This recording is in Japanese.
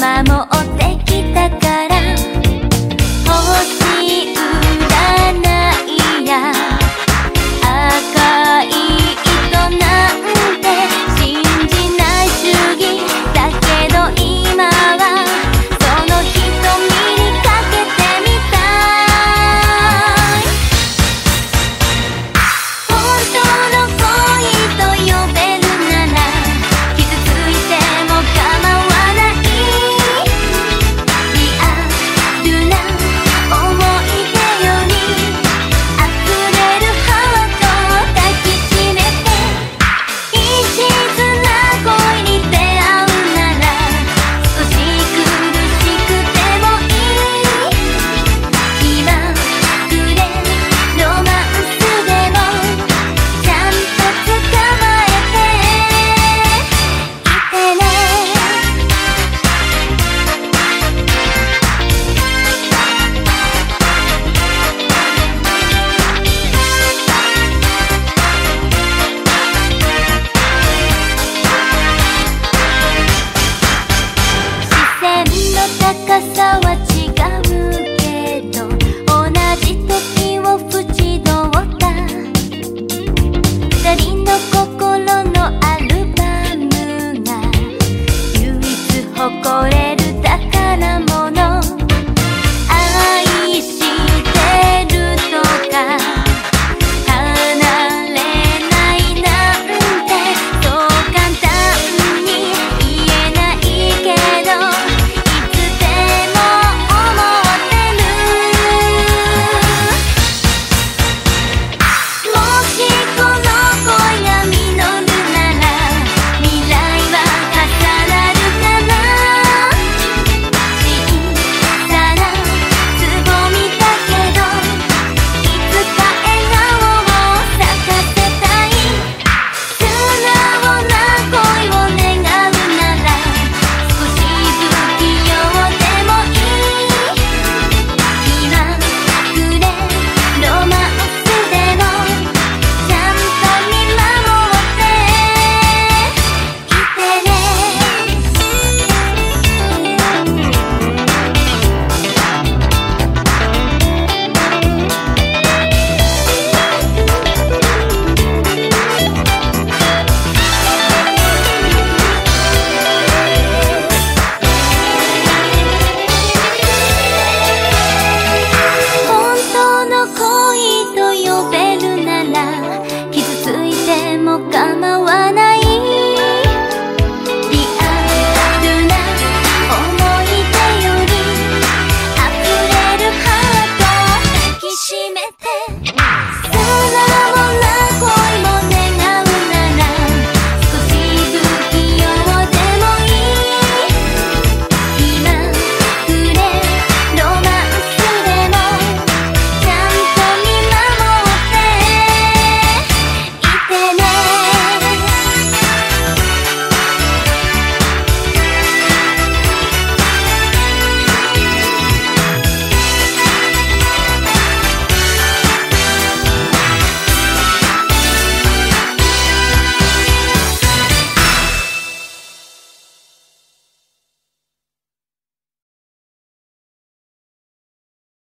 守って